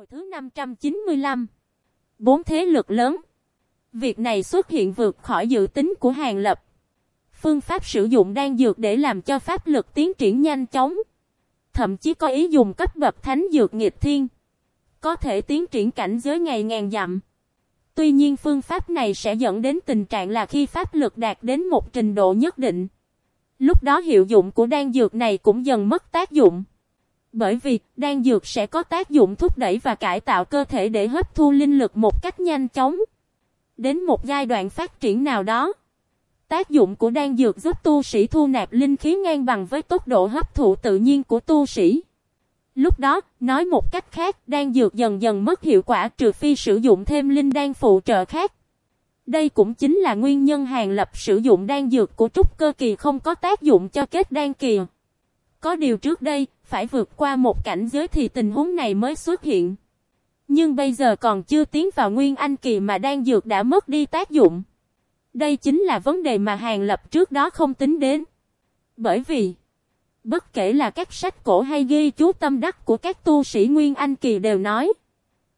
Hồi thứ 595 Bốn thế lực lớn Việc này xuất hiện vượt khỏi dự tính của Hàng Lập. Phương pháp sử dụng đan dược để làm cho pháp lực tiến triển nhanh chóng. Thậm chí có ý dùng cấp bậc thánh dược nghịch thiên. Có thể tiến triển cảnh giới ngày ngàn dặm. Tuy nhiên phương pháp này sẽ dẫn đến tình trạng là khi pháp lực đạt đến một trình độ nhất định. Lúc đó hiệu dụng của đan dược này cũng dần mất tác dụng. Bởi vì đan dược sẽ có tác dụng thúc đẩy và cải tạo cơ thể để hấp thu linh lực một cách nhanh chóng. Đến một giai đoạn phát triển nào đó, tác dụng của đan dược giúp tu sĩ thu nạp linh khí ngang bằng với tốc độ hấp thụ tự nhiên của tu sĩ. Lúc đó, nói một cách khác, đan dược dần dần mất hiệu quả trừ phi sử dụng thêm linh đan phụ trợ khác. Đây cũng chính là nguyên nhân hàng lập sử dụng đan dược của trúc cơ kỳ không có tác dụng cho kết đan kỳ. Có điều trước đây, phải vượt qua một cảnh giới thì tình huống này mới xuất hiện. Nhưng bây giờ còn chưa tiến vào nguyên anh kỳ mà đan dược đã mất đi tác dụng. Đây chính là vấn đề mà hàng lập trước đó không tính đến. Bởi vì, bất kể là các sách cổ hay ghi chú tâm đắc của các tu sĩ Nguyên Anh Kỳ đều nói,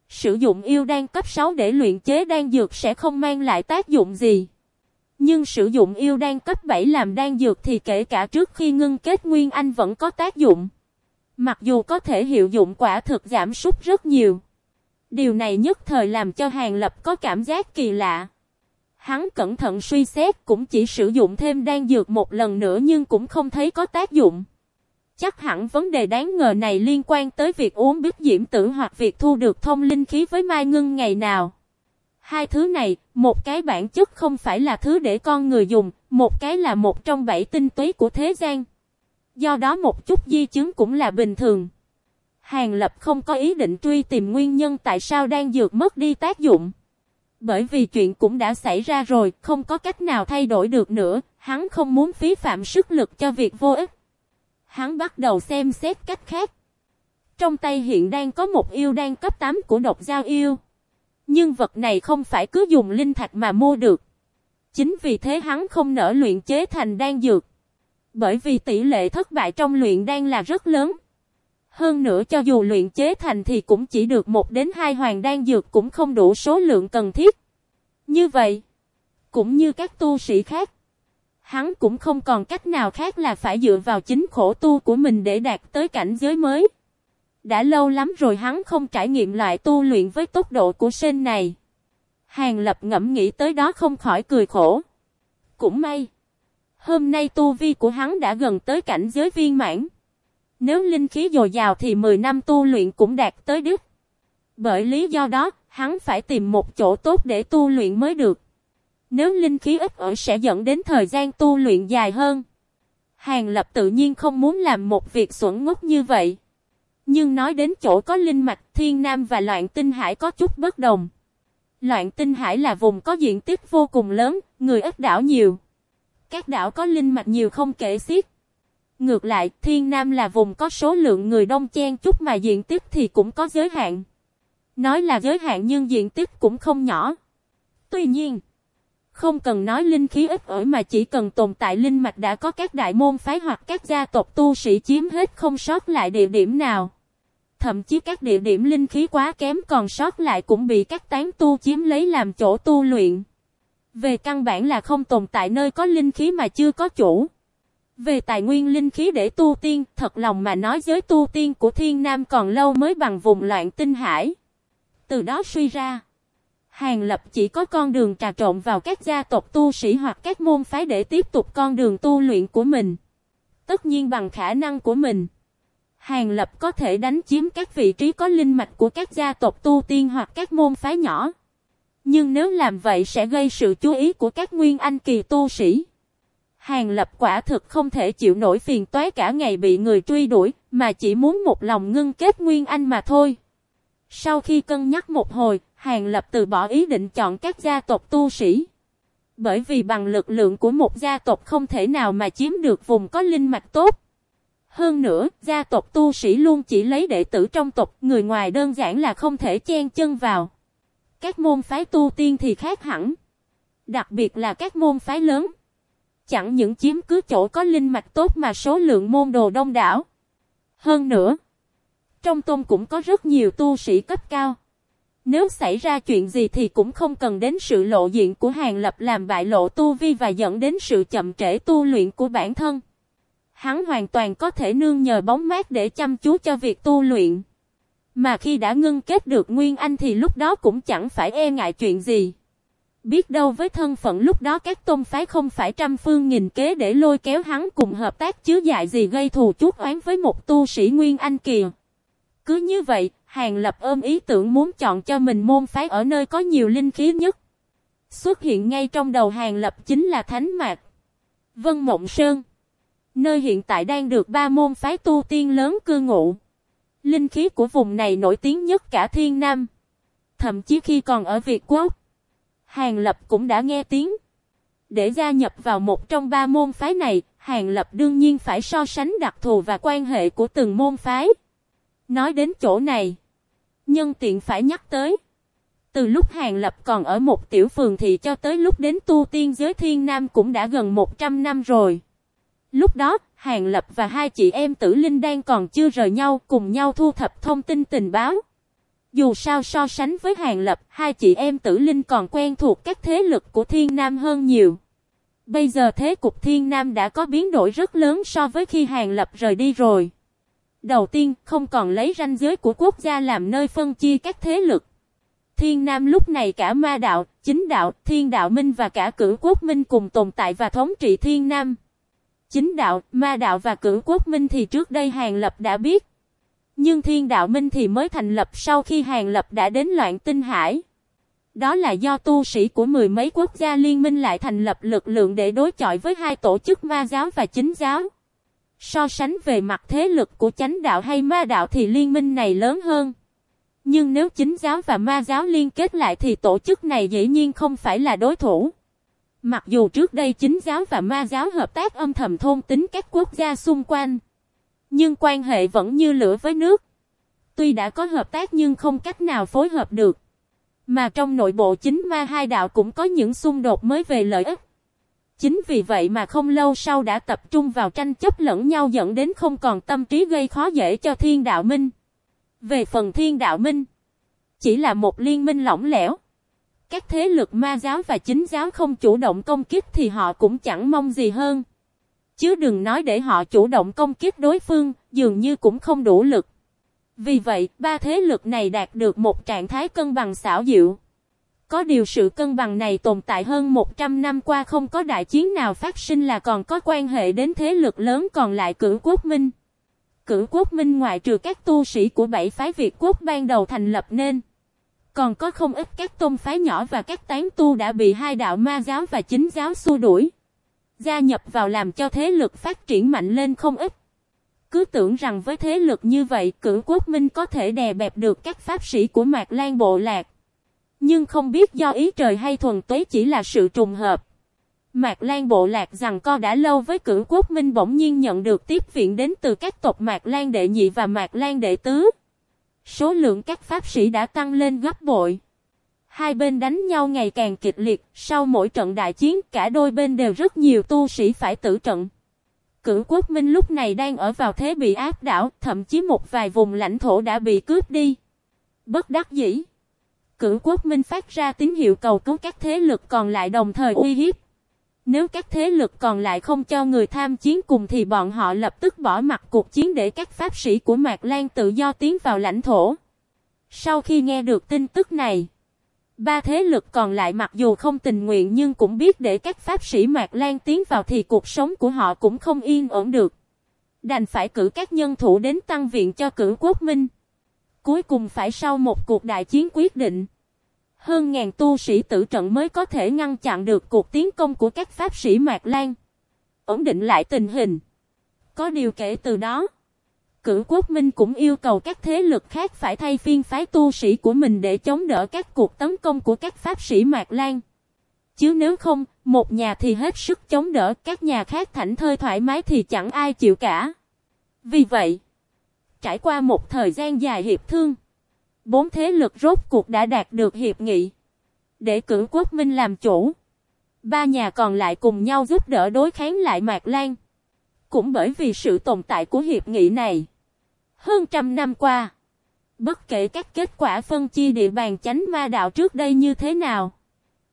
sử dụng yêu đan cấp 6 để luyện chế đan dược sẽ không mang lại tác dụng gì. Nhưng sử dụng yêu đan cấp 7 làm đan dược thì kể cả trước khi ngưng kết Nguyên Anh vẫn có tác dụng. Mặc dù có thể hiệu dụng quả thực giảm sút rất nhiều. Điều này nhất thời làm cho Hàng Lập có cảm giác kỳ lạ. Hắn cẩn thận suy xét cũng chỉ sử dụng thêm đan dược một lần nữa nhưng cũng không thấy có tác dụng. Chắc hẳn vấn đề đáng ngờ này liên quan tới việc uống biết diễm tử hoặc việc thu được thông linh khí với Mai Ngưng ngày nào. Hai thứ này, một cái bản chất không phải là thứ để con người dùng, một cái là một trong bảy tinh túy của thế gian. Do đó một chút di chứng cũng là bình thường. Hàng Lập không có ý định truy tìm nguyên nhân tại sao đang dược mất đi tác dụng. Bởi vì chuyện cũng đã xảy ra rồi, không có cách nào thay đổi được nữa, hắn không muốn phí phạm sức lực cho việc vô ích. Hắn bắt đầu xem xét cách khác. Trong tay hiện đang có một yêu đan cấp 8 của độc giao yêu. Nhưng vật này không phải cứ dùng linh thạch mà mua được. Chính vì thế hắn không nỡ luyện chế thành đan dược. Bởi vì tỷ lệ thất bại trong luyện đan là rất lớn. Hơn nữa cho dù luyện chế thành thì cũng chỉ được một đến hai hoàng đan dược cũng không đủ số lượng cần thiết. Như vậy, cũng như các tu sĩ khác, hắn cũng không còn cách nào khác là phải dựa vào chính khổ tu của mình để đạt tới cảnh giới mới. Đã lâu lắm rồi hắn không trải nghiệm loại tu luyện với tốc độ của sinh này. Hàng lập ngẫm nghĩ tới đó không khỏi cười khổ. Cũng may. Hôm nay tu vi của hắn đã gần tới cảnh giới viên mãn. Nếu linh khí dồi dào thì 10 năm tu luyện cũng đạt tới đích. Bởi lý do đó, hắn phải tìm một chỗ tốt để tu luyện mới được. Nếu linh khí ít ở sẽ dẫn đến thời gian tu luyện dài hơn. Hàng lập tự nhiên không muốn làm một việc xuẩn ngốc như vậy. Nhưng nói đến chỗ có linh mạch thiên nam và loạn tinh hải có chút bất đồng. Loạn tinh hải là vùng có diện tích vô cùng lớn, người ít đảo nhiều. Các đảo có linh mạch nhiều không kể xiết. Ngược lại, Thiên Nam là vùng có số lượng người đông chen chút mà diện tích thì cũng có giới hạn. Nói là giới hạn nhưng diện tích cũng không nhỏ. Tuy nhiên, không cần nói linh khí ít ỏi mà chỉ cần tồn tại linh mạch đã có các đại môn phái hoặc các gia tộc tu sĩ chiếm hết không sót lại địa điểm nào. Thậm chí các địa điểm linh khí quá kém còn sót lại cũng bị các tán tu chiếm lấy làm chỗ tu luyện. Về căn bản là không tồn tại nơi có linh khí mà chưa có chủ. Về tài nguyên linh khí để tu tiên, thật lòng mà nói giới tu tiên của thiên nam còn lâu mới bằng vùng loạn tinh hải. Từ đó suy ra, Hàng Lập chỉ có con đường trà trộn vào các gia tộc tu sĩ hoặc các môn phái để tiếp tục con đường tu luyện của mình. Tất nhiên bằng khả năng của mình. Hàng Lập có thể đánh chiếm các vị trí có linh mạch của các gia tộc tu tiên hoặc các môn phái nhỏ. Nhưng nếu làm vậy sẽ gây sự chú ý của các nguyên anh kỳ tu sĩ. Hàng lập quả thực không thể chịu nổi phiền toái cả ngày bị người truy đuổi, mà chỉ muốn một lòng ngưng kết nguyên anh mà thôi. Sau khi cân nhắc một hồi, Hàng lập từ bỏ ý định chọn các gia tộc tu sĩ. Bởi vì bằng lực lượng của một gia tộc không thể nào mà chiếm được vùng có linh mạch tốt. Hơn nữa, gia tộc tu sĩ luôn chỉ lấy đệ tử trong tộc, người ngoài đơn giản là không thể chen chân vào. Các môn phái tu tiên thì khác hẳn. Đặc biệt là các môn phái lớn chẳng những chiếm cứ chỗ có linh mạch tốt mà số lượng môn đồ đông đảo. Hơn nữa, Trong tôn cũng có rất nhiều tu sĩ cấp cao. Nếu xảy ra chuyện gì thì cũng không cần đến sự lộ diện của Hàng Lập làm bại lộ tu vi và dẫn đến sự chậm trễ tu luyện của bản thân. Hắn hoàn toàn có thể nương nhờ bóng mát để chăm chú cho việc tu luyện. Mà khi đã ngưng kết được Nguyên Anh thì lúc đó cũng chẳng phải e ngại chuyện gì. Biết đâu với thân phận lúc đó các tôn phái không phải trăm phương nghìn kế để lôi kéo hắn cùng hợp tác chứ dại gì gây thù chuốc oán với một tu sĩ Nguyên Anh kìa. Cứ như vậy, Hàng Lập ôm ý tưởng muốn chọn cho mình môn phái ở nơi có nhiều linh khí nhất. Xuất hiện ngay trong đầu Hàng Lập chính là Thánh Mạc. Vân Mộng Sơn. Nơi hiện tại đang được ba môn phái tu tiên lớn cư ngụ. Linh khí của vùng này nổi tiếng nhất cả thiên nam. Thậm chí khi còn ở Việt Quốc. Hàng Lập cũng đã nghe tiếng. Để gia nhập vào một trong ba môn phái này, Hàng Lập đương nhiên phải so sánh đặc thù và quan hệ của từng môn phái. Nói đến chỗ này, nhân tiện phải nhắc tới. Từ lúc Hàng Lập còn ở một tiểu phường thì cho tới lúc đến tu tiên giới thiên nam cũng đã gần 100 năm rồi. Lúc đó, Hàng Lập và hai chị em Tử Linh đang còn chưa rời nhau cùng nhau thu thập thông tin tình báo. Dù sao so sánh với Hàng Lập, hai chị em Tử Linh còn quen thuộc các thế lực của Thiên Nam hơn nhiều. Bây giờ thế cục Thiên Nam đã có biến đổi rất lớn so với khi Hàng Lập rời đi rồi. Đầu tiên, không còn lấy ranh giới của quốc gia làm nơi phân chia các thế lực. Thiên Nam lúc này cả ma đạo, chính đạo, thiên đạo minh và cả cử quốc minh cùng tồn tại và thống trị Thiên Nam. Chính đạo, ma đạo và cử quốc minh thì trước đây Hàng Lập đã biết. Nhưng thiên đạo minh thì mới thành lập sau khi Hàng Lập đã đến loạn tinh hải. Đó là do tu sĩ của mười mấy quốc gia liên minh lại thành lập lực lượng để đối chọi với hai tổ chức ma giáo và chính giáo. So sánh về mặt thế lực của chánh đạo hay ma đạo thì liên minh này lớn hơn. Nhưng nếu chính giáo và ma giáo liên kết lại thì tổ chức này dĩ nhiên không phải là đối thủ. Mặc dù trước đây chính giáo và ma giáo hợp tác âm thầm thôn tính các quốc gia xung quanh. Nhưng quan hệ vẫn như lửa với nước. Tuy đã có hợp tác nhưng không cách nào phối hợp được. Mà trong nội bộ chính ma hai đạo cũng có những xung đột mới về lợi ích. Chính vì vậy mà không lâu sau đã tập trung vào tranh chấp lẫn nhau dẫn đến không còn tâm trí gây khó dễ cho thiên đạo minh. Về phần thiên đạo minh, chỉ là một liên minh lỏng lẻo. Các thế lực ma giáo và chính giáo không chủ động công kích thì họ cũng chẳng mong gì hơn. Chứ đừng nói để họ chủ động công kích đối phương, dường như cũng không đủ lực. Vì vậy, ba thế lực này đạt được một trạng thái cân bằng xảo diệu. Có điều sự cân bằng này tồn tại hơn 100 năm qua không có đại chiến nào phát sinh là còn có quan hệ đến thế lực lớn còn lại cử quốc minh. Cử quốc minh ngoại trừ các tu sĩ của bảy phái Việt quốc ban đầu thành lập nên. Còn có không ít các tôn phái nhỏ và các tán tu đã bị hai đạo ma giáo và chính giáo xua đuổi. Gia nhập vào làm cho thế lực phát triển mạnh lên không ít. Cứ tưởng rằng với thế lực như vậy, cử quốc minh có thể đè bẹp được các pháp sĩ của Mạc Lan Bộ Lạc. Nhưng không biết do ý trời hay thuần tuế chỉ là sự trùng hợp. Mạc Lan Bộ Lạc rằng co đã lâu với cử quốc minh bỗng nhiên nhận được tiếp viện đến từ các tộc Mạc Lan Đệ Nhị và Mạc Lan Đệ Tứ. Số lượng các pháp sĩ đã tăng lên gấp bội. Hai bên đánh nhau ngày càng kịch liệt, sau mỗi trận đại chiến cả đôi bên đều rất nhiều tu sĩ phải tử trận. Cử quốc minh lúc này đang ở vào thế bị áp đảo, thậm chí một vài vùng lãnh thổ đã bị cướp đi. Bất đắc dĩ. Cử quốc minh phát ra tín hiệu cầu cứu các thế lực còn lại đồng thời uy hiếp. Nếu các thế lực còn lại không cho người tham chiến cùng thì bọn họ lập tức bỏ mặt cuộc chiến để các pháp sĩ của Mạc Lan tự do tiến vào lãnh thổ. Sau khi nghe được tin tức này, ba thế lực còn lại mặc dù không tình nguyện nhưng cũng biết để các pháp sĩ Mạc Lan tiến vào thì cuộc sống của họ cũng không yên ổn được. Đành phải cử các nhân thủ đến tăng viện cho cử quốc minh. Cuối cùng phải sau một cuộc đại chiến quyết định. Hơn ngàn tu sĩ tử trận mới có thể ngăn chặn được cuộc tiến công của các pháp sĩ Mạc Lan. Ổn định lại tình hình. Có điều kể từ đó, cử quốc minh cũng yêu cầu các thế lực khác phải thay phiên phái tu sĩ của mình để chống đỡ các cuộc tấn công của các pháp sĩ Mạc Lan. Chứ nếu không, một nhà thì hết sức chống đỡ, các nhà khác thảnh thơi thoải mái thì chẳng ai chịu cả. Vì vậy, trải qua một thời gian dài hiệp thương, Bốn thế lực rốt cuộc đã đạt được hiệp nghị. Để cử quốc minh làm chủ. Ba nhà còn lại cùng nhau giúp đỡ đối kháng lại Mạc Lan. Cũng bởi vì sự tồn tại của hiệp nghị này. Hơn trăm năm qua, bất kể các kết quả phân chia địa bàn chánh ma đạo trước đây như thế nào,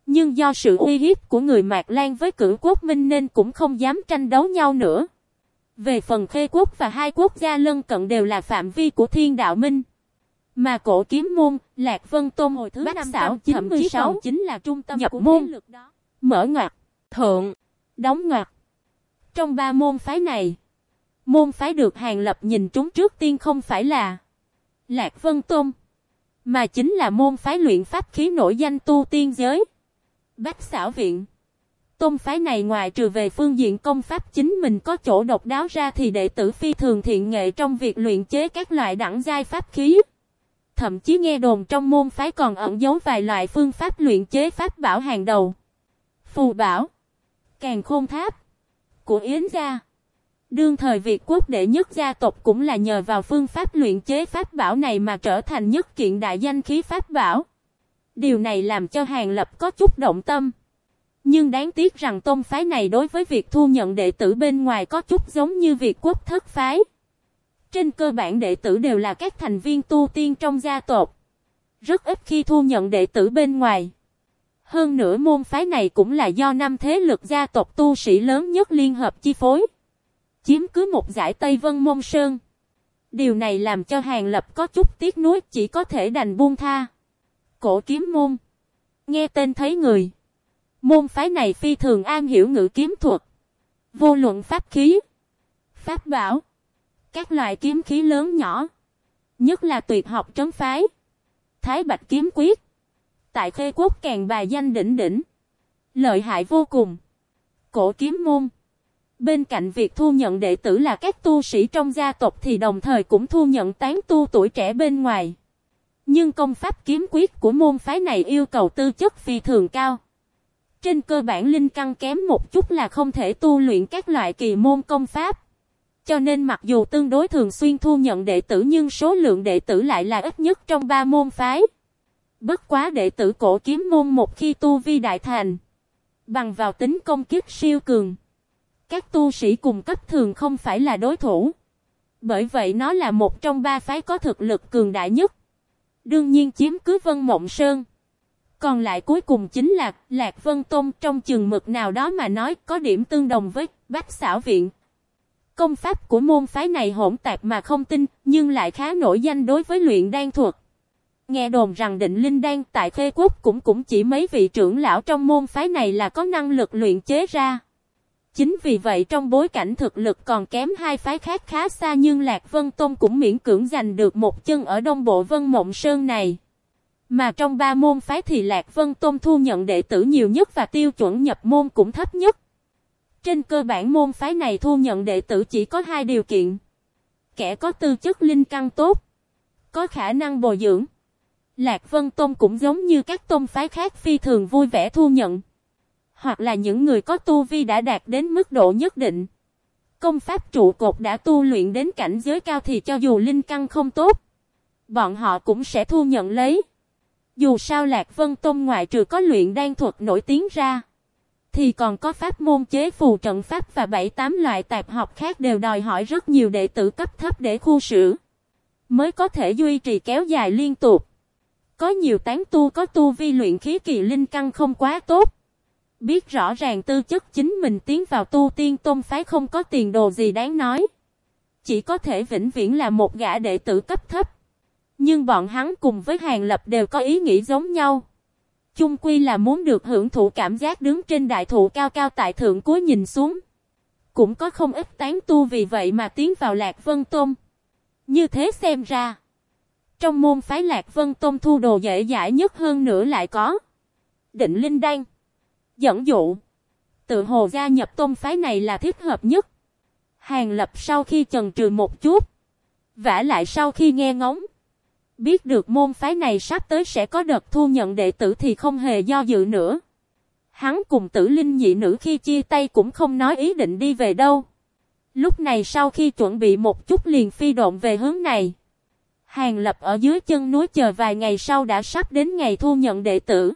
nhưng do sự uy hiếp của người Mạc Lan với cử quốc minh nên cũng không dám tranh đấu nhau nữa. Về phần khê quốc và hai quốc gia lân cận đều là phạm vi của thiên đạo minh. Mà cổ kiếm môn, Lạc Vân Tôn hồi thứ 596 chính là trung tâm nhập môn. Lực đó. Mở ngoặt, thượng, đóng ngoặt. Trong ba môn phái này, môn phái được hàng lập nhìn trúng trước tiên không phải là Lạc Vân Tôn, mà chính là môn phái luyện pháp khí nổi danh tu tiên giới. Bách xảo viện. Tôn phái này ngoài trừ về phương diện công pháp chính mình có chỗ độc đáo ra thì đệ tử phi thường thiện nghệ trong việc luyện chế các loại đẳng giai pháp khí. Thậm chí nghe đồn trong môn phái còn ẩn giấu vài loại phương pháp luyện chế pháp bảo hàng đầu. Phù bảo, càng khôn tháp, của Yến gia. Đương thời Việt quốc đệ nhất gia tộc cũng là nhờ vào phương pháp luyện chế pháp bảo này mà trở thành nhất kiện đại danh khí pháp bảo. Điều này làm cho Hàng Lập có chút động tâm. Nhưng đáng tiếc rằng tôn phái này đối với việc thu nhận đệ tử bên ngoài có chút giống như việt quốc thất phái. Trên cơ bản đệ tử đều là các thành viên tu tiên trong gia tộc. Rất ít khi thu nhận đệ tử bên ngoài. Hơn nữa môn phái này cũng là do năm thế lực gia tộc tu sĩ lớn nhất liên hợp chi phối. Chiếm cứ một giải Tây Vân Môn Sơn. Điều này làm cho Hàng Lập có chút tiếc nuối chỉ có thể đành buông tha. Cổ kiếm môn. Nghe tên thấy người. Môn phái này phi thường an hiểu ngữ kiếm thuật. Vô luận pháp khí. Pháp bảo. Các loại kiếm khí lớn nhỏ. Nhất là tuyệt học trấn phái. Thái Bạch kiếm quyết. Tại khê quốc càng bài danh đỉnh đỉnh. Lợi hại vô cùng. Cổ kiếm môn. Bên cạnh việc thu nhận đệ tử là các tu sĩ trong gia tộc thì đồng thời cũng thu nhận tán tu tuổi trẻ bên ngoài. Nhưng công pháp kiếm quyết của môn phái này yêu cầu tư chất phi thường cao. Trên cơ bản linh căn kém một chút là không thể tu luyện các loại kỳ môn công pháp. Cho nên mặc dù tương đối thường xuyên thu nhận đệ tử nhưng số lượng đệ tử lại là ít nhất trong ba môn phái. Bất quá đệ tử cổ kiếm môn một khi tu vi đại thành. Bằng vào tính công kiếp siêu cường. Các tu sĩ cùng cấp thường không phải là đối thủ. Bởi vậy nó là một trong ba phái có thực lực cường đại nhất. Đương nhiên chiếm cứ Vân Mộng Sơn. Còn lại cuối cùng chính là Lạc Vân Tôn trong chừng mực nào đó mà nói có điểm tương đồng với Bách xảo viện. Công pháp của môn phái này hỗn tạp mà không tin, nhưng lại khá nổi danh đối với luyện đan thuật. Nghe đồn rằng định linh đan tại Khê Quốc cũng cũng chỉ mấy vị trưởng lão trong môn phái này là có năng lực luyện chế ra. Chính vì vậy trong bối cảnh thực lực còn kém hai phái khác khá xa nhưng Lạc Vân Tôn cũng miễn cưỡng giành được một chân ở đông bộ Vân Mộng Sơn này. Mà trong ba môn phái thì Lạc Vân Tôn thu nhận đệ tử nhiều nhất và tiêu chuẩn nhập môn cũng thấp nhất. Trên cơ bản môn phái này thu nhận đệ tử chỉ có hai điều kiện. Kẻ có tư chất linh căn tốt, có khả năng bồi dưỡng. Lạc Vân Tôn cũng giống như các tôn phái khác phi thường vui vẻ thu nhận. Hoặc là những người có tu vi đã đạt đến mức độ nhất định. Công pháp trụ cột đã tu luyện đến cảnh giới cao thì cho dù linh căn không tốt, bọn họ cũng sẽ thu nhận lấy. Dù sao Lạc Vân Tôn ngoại trừ có luyện đan thuật nổi tiếng ra, thì còn có pháp môn chế phù trận pháp và bảy tám loại tạp học khác đều đòi hỏi rất nhiều đệ tử cấp thấp để khu sử, mới có thể duy trì kéo dài liên tục. Có nhiều tán tu có tu vi luyện khí kỳ linh căn không quá tốt. Biết rõ ràng tư chất chính mình tiến vào tu tiên tôn phái không có tiền đồ gì đáng nói. Chỉ có thể vĩnh viễn là một gã đệ tử cấp thấp. Nhưng bọn hắn cùng với Hàng Lập đều có ý nghĩ giống nhau. Chung quy là muốn được hưởng thụ cảm giác đứng trên đại thụ cao cao tại thượng cuối nhìn xuống. Cũng có không ít tán tu vì vậy mà tiến vào Lạc Vân Tôn. Như thế xem ra. Trong môn phái Lạc Vân Tôn thu đồ dễ dãi nhất hơn nữa lại có. Định Linh Đan. Dẫn dụ. Tự hồ gia nhập tôn phái này là thích hợp nhất. Hàng lập sau khi chần trừ một chút. vả lại sau khi nghe ngóng. Biết được môn phái này sắp tới sẽ có đợt thu nhận đệ tử thì không hề do dự nữa. Hắn cùng tử linh nhị nữ khi chia tay cũng không nói ý định đi về đâu. Lúc này sau khi chuẩn bị một chút liền phi độn về hướng này. Hàng lập ở dưới chân núi chờ vài ngày sau đã sắp đến ngày thu nhận đệ tử.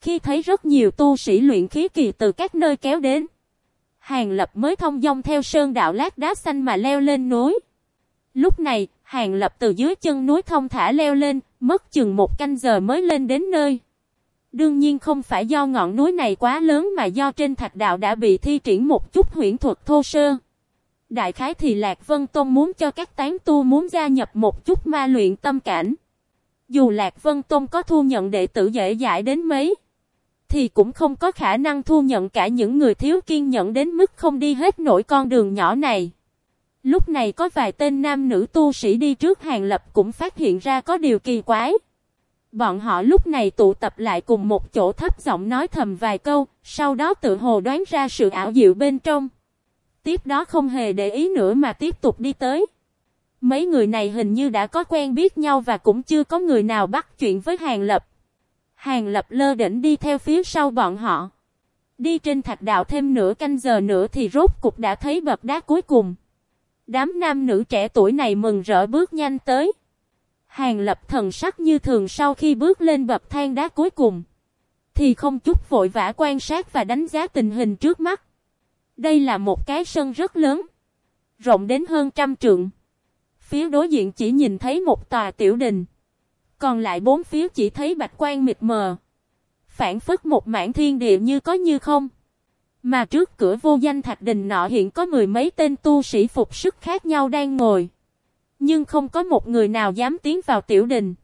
Khi thấy rất nhiều tu sĩ luyện khí kỳ từ các nơi kéo đến. Hàng lập mới thông dong theo sơn đạo lát đá xanh mà leo lên núi. Lúc này, Hàng Lập từ dưới chân núi thông thả leo lên, mất chừng một canh giờ mới lên đến nơi. Đương nhiên không phải do ngọn núi này quá lớn mà do trên thạch đạo đã bị thi triển một chút huyễn thuật thô sơ. Đại khái thì Lạc Vân Tôn muốn cho các tán tu muốn gia nhập một chút ma luyện tâm cảnh. Dù Lạc Vân Tôn có thu nhận đệ tử dễ dãi đến mấy, thì cũng không có khả năng thu nhận cả những người thiếu kiên nhẫn đến mức không đi hết nổi con đường nhỏ này. Lúc này có vài tên nam nữ tu sĩ đi trước hàng lập cũng phát hiện ra có điều kỳ quái. Bọn họ lúc này tụ tập lại cùng một chỗ thấp giọng nói thầm vài câu, sau đó tự hồ đoán ra sự ảo diệu bên trong. Tiếp đó không hề để ý nữa mà tiếp tục đi tới. Mấy người này hình như đã có quen biết nhau và cũng chưa có người nào bắt chuyện với Hàng Lập. Hàng Lập lơ đỉnh đi theo phía sau bọn họ. Đi trên thạch đạo thêm nửa canh giờ nữa thì rốt cục đã thấy bậc đá cuối cùng. Đám nam nữ trẻ tuổi này mừng rỡ bước nhanh tới. Hàng lập thần sắc như thường sau khi bước lên bậc thang đá cuối cùng. Thì không chút vội vã quan sát và đánh giá tình hình trước mắt. Đây là một cái sân rất lớn. Rộng đến hơn trăm trượng. Phía đối diện chỉ nhìn thấy một tòa tiểu đình. Còn lại bốn phía chỉ thấy bạch quan mịt mờ. Phản phất một mảng thiên địa như có như không. Mà trước cửa vô danh thạch đình nọ hiện có mười mấy tên tu sĩ phục sức khác nhau đang ngồi. Nhưng không có một người nào dám tiến vào tiểu đình.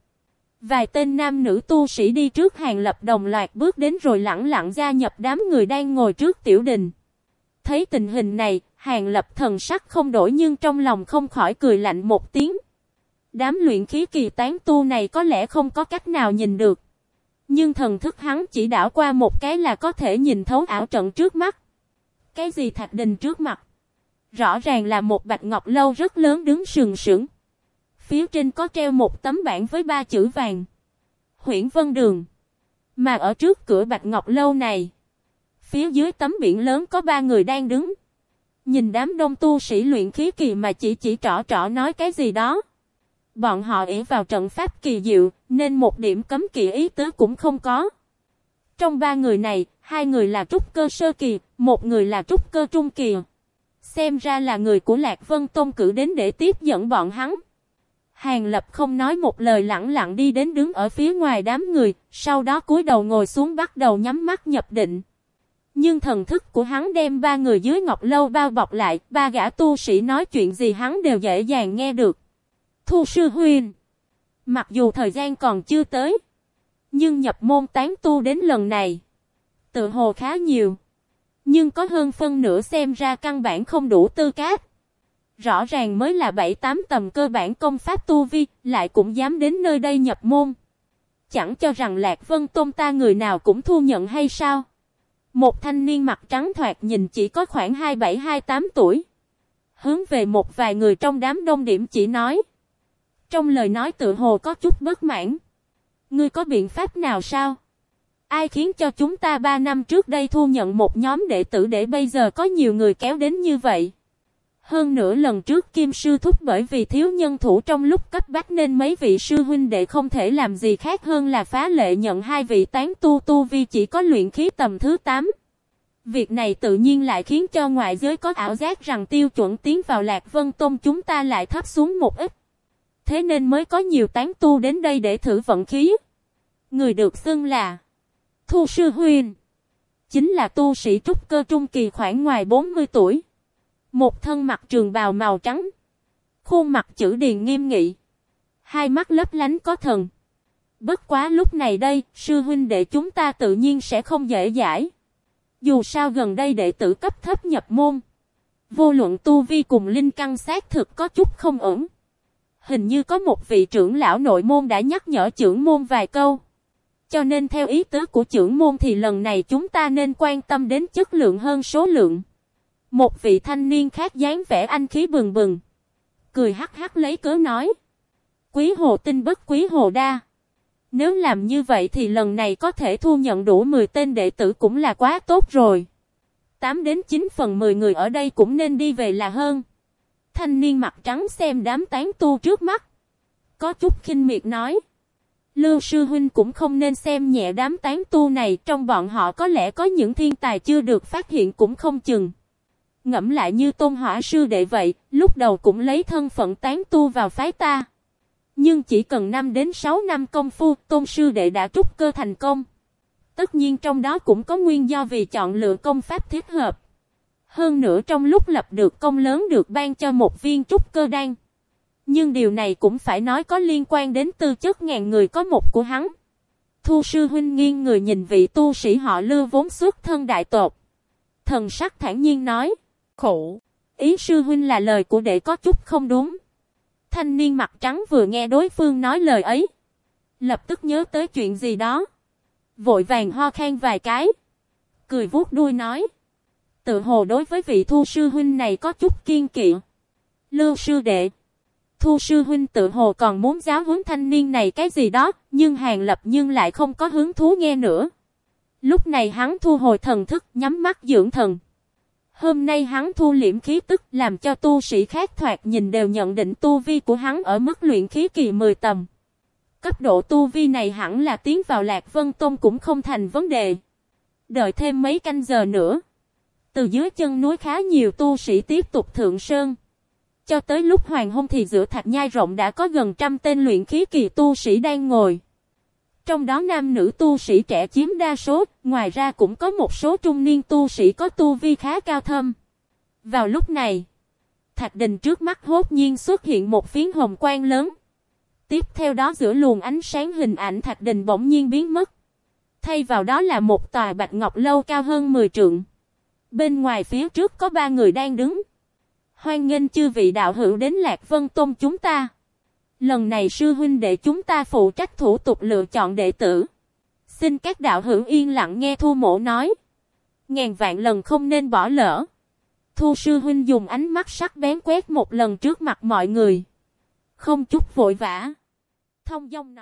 Vài tên nam nữ tu sĩ đi trước hàng lập đồng loạt bước đến rồi lặng lặng gia nhập đám người đang ngồi trước tiểu đình. Thấy tình hình này, hàng lập thần sắc không đổi nhưng trong lòng không khỏi cười lạnh một tiếng. Đám luyện khí kỳ tán tu này có lẽ không có cách nào nhìn được. Nhưng thần thức hắn chỉ đảo qua một cái là có thể nhìn thấu ảo trận trước mắt. Cái gì thạch đình trước mặt? Rõ ràng là một bạch ngọc lâu rất lớn đứng sừng sững. Phía trên có treo một tấm bảng với ba chữ vàng. Huyện Vân Đường. Mà ở trước cửa bạch ngọc lâu này. Phía dưới tấm biển lớn có ba người đang đứng. Nhìn đám đông tu sĩ luyện khí kỳ mà chỉ chỉ trỏ trỏ nói cái gì đó. Bọn họ ỷ vào trận pháp kỳ diệu, nên một điểm cấm kỵ ý tứ cũng không có. Trong ba người này, hai người là trúc cơ sơ kỳ, một người là trúc cơ trung kỳ. Xem ra là người của Lạc Vân Tôn cử đến để tiếp dẫn bọn hắn. Hàng Lập không nói một lời lặng lặng đi đến đứng ở phía ngoài đám người, sau đó cúi đầu ngồi xuống bắt đầu nhắm mắt nhập định. Nhưng thần thức của hắn đem ba người dưới ngọc lâu bao bọc lại, ba gã tu sĩ nói chuyện gì hắn đều dễ dàng nghe được. Thu sư huyền. Mặc dù thời gian còn chưa tới. Nhưng nhập môn tán tu đến lần này. Tự hồ khá nhiều. Nhưng có hơn phân nửa xem ra căn bản không đủ tư cách. Rõ ràng mới là 7-8 tầm cơ bản công pháp tu vi, lại cũng dám đến nơi đây nhập môn. Chẳng cho rằng Lạc Vân Tôn ta người nào cũng thu nhận hay sao? Một thanh niên mặt trắng thoạt nhìn chỉ có khoảng 27-28 tuổi. Hướng về một vài người trong đám đông điểm chỉ nói. Trong lời nói tự hồ có chút bất mãn. Ngươi có biện pháp nào sao? Ai khiến cho chúng ta 3 năm trước đây thu nhận một nhóm đệ tử để bây giờ có nhiều người kéo đến như vậy? Hơn nữa lần trước Kim Sư thúc bởi vì thiếu nhân thủ trong lúc cấp bách nên mấy vị sư huynh đệ không thể làm gì khác hơn là phá lệ nhận hai vị tán tu tu vi chỉ có luyện khí tầm thứ 8. Việc này tự nhiên lại khiến cho ngoại giới có ảo giác rằng tiêu chuẩn tiến vào Lạc Vân Tôn chúng ta lại thấp xuống một ít thế nên mới có nhiều tán tu đến đây để thử vận khí. Người được xưng là Thu Sư Huyền, chính là tu sĩ trúc cơ trung kỳ khoảng ngoài 40 tuổi. Một thân mặt trường bào màu trắng, khuôn mặt chữ điền nghiêm nghị, hai mắt lấp lánh có thần. Bất quá lúc này đây, sư huynh đệ chúng ta tự nhiên sẽ không dễ dãi. Dù sao gần đây đệ tử cấp thấp nhập môn, vô luận tu vi cùng linh căn xác thực có chút không ổn. Hình như có một vị trưởng lão nội môn đã nhắc nhở trưởng môn vài câu. Cho nên theo ý tứ của trưởng môn thì lần này chúng ta nên quan tâm đến chất lượng hơn số lượng. Một vị thanh niên khác dáng vẻ anh khí bừng bừng. Cười hắc hắc lấy cớ nói. Quý hồ tinh bất quý hồ đa. Nếu làm như vậy thì lần này có thể thu nhận đủ 10 tên đệ tử cũng là quá tốt rồi. 8 đến 9 phần 10 người ở đây cũng nên đi về là hơn thanh niên mặt trắng xem đám tán tu trước mắt. Có chút khinh miệt nói. Lưu sư huynh cũng không nên xem nhẹ đám tán tu này, trong bọn họ có lẽ có những thiên tài chưa được phát hiện cũng không chừng. Ngẫm lại như tôn hỏa sư đệ vậy, lúc đầu cũng lấy thân phận tán tu vào phái ta. Nhưng chỉ cần 5 đến 6 năm công phu, tôn sư đệ đã trúc cơ thành công. Tất nhiên trong đó cũng có nguyên do vì chọn lựa công pháp thiết hợp. Hơn nữa trong lúc lập được công lớn được ban cho một viên trúc cơ đan. Nhưng điều này cũng phải nói có liên quan đến tư chất ngàn người có một của hắn. Thu sư huynh nghiêng người nhìn vị tu sĩ họ lưu vốn xuất thân đại tột. Thần sắc thản nhiên nói. Khổ. Ý sư huynh là lời của đệ có chút không đúng. Thanh niên mặt trắng vừa nghe đối phương nói lời ấy. Lập tức nhớ tới chuyện gì đó. Vội vàng ho khan vài cái. Cười vuốt đuôi nói. Tự hồ đối với vị thu sư huynh này có chút kiên kỵ. Lưu sư đệ. Thu sư huynh tự hồ còn muốn giáo huấn thanh niên này cái gì đó, nhưng hàng lập nhưng lại không có hứng thú nghe nữa. Lúc này hắn thu hồi thần thức, nhắm mắt dưỡng thần. Hôm nay hắn thu liễm khí tức làm cho tu sĩ khác thoạt nhìn đều nhận định tu vi của hắn ở mức luyện khí kỳ 10 tầm. Cấp độ tu vi này hẳn là tiến vào Lạc Vân Tôn cũng không thành vấn đề. Đợi thêm mấy canh giờ nữa. Từ dưới chân núi khá nhiều tu sĩ tiếp tục thượng sơn. Cho tới lúc hoàng hôn thì giữa thạch nhai rộng đã có gần trăm tên luyện khí kỳ tu sĩ đang ngồi. Trong đó nam nữ tu sĩ trẻ chiếm đa số, ngoài ra cũng có một số trung niên tu sĩ có tu vi khá cao thâm. Vào lúc này, thạch đình trước mắt hốt nhiên xuất hiện một phiến hồng quang lớn. Tiếp theo đó giữa luồng ánh sáng hình ảnh thạch đình bỗng nhiên biến mất. Thay vào đó là một tòa bạch ngọc lâu cao hơn 10 trượng. Bên ngoài phía trước có ba người đang đứng. Hoan nghênh chư vị đạo hữu đến Lạc Vân Tôn chúng ta. Lần này sư huynh để chúng ta phụ trách thủ tục lựa chọn đệ tử. Xin các đạo hữu yên lặng nghe thu mộ nói. Ngàn vạn lần không nên bỏ lỡ. Thu sư huynh dùng ánh mắt sắc bén quét một lần trước mặt mọi người. Không chút vội vã. Thông dong nói.